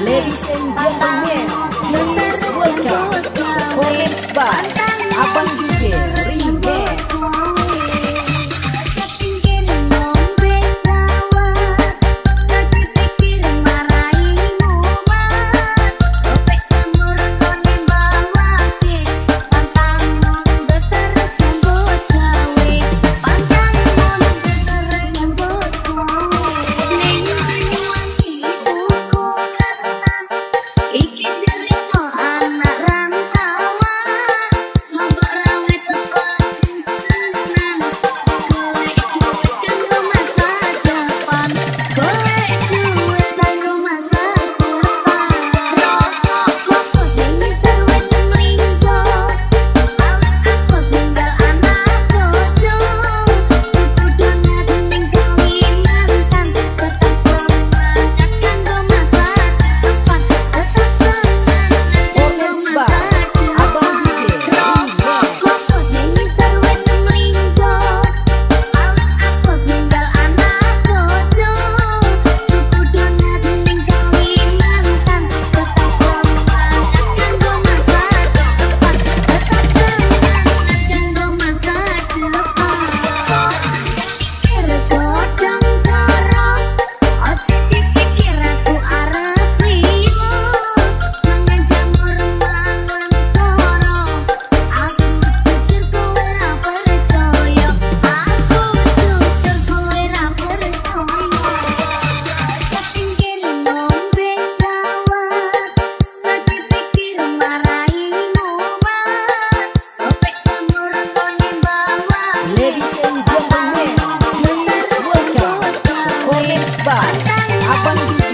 Ladies and gentlemen, please welcome performance by Abang